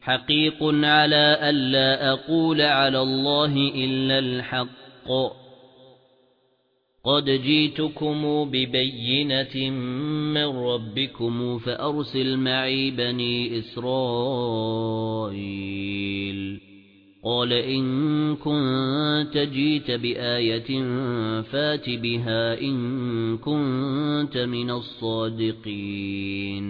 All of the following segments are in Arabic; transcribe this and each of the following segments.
حقيق على ألا أقول على الله إلا الحق. قد جيتكم ببينة من ربكم فأرسل معي بني إسرائيل. قال إن كنت جيت بآية فات بها إن كنت من الصادقين.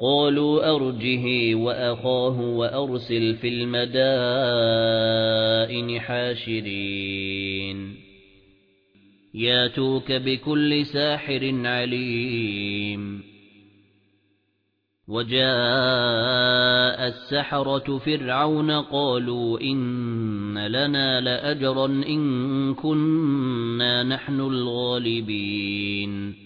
قالوا أرجه وأخاه وأرسل في المدائن حاشرين. ياتوك بكل ساحر عليم. وجاء السحرة فرعون قالوا إن لنا لأجرا إن كنا نحن الغالبين.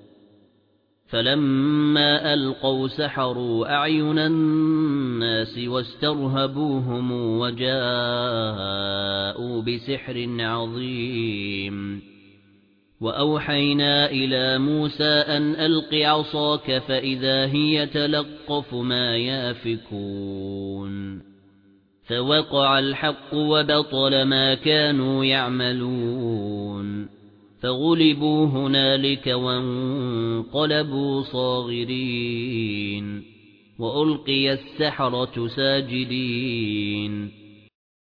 فلما ألقوا سحروا أعين الناس واسترهبوهم وجاءوا بسحر عظيم. وأوحينا إلى موسى أن ألق عصاك فإذا هي تلقف ما يافكون. فوقع الحق وبطل ما كانوا يعملون. فغلبوا هنالك وانقلبوا صاغرين وألقي السحرة ساجدين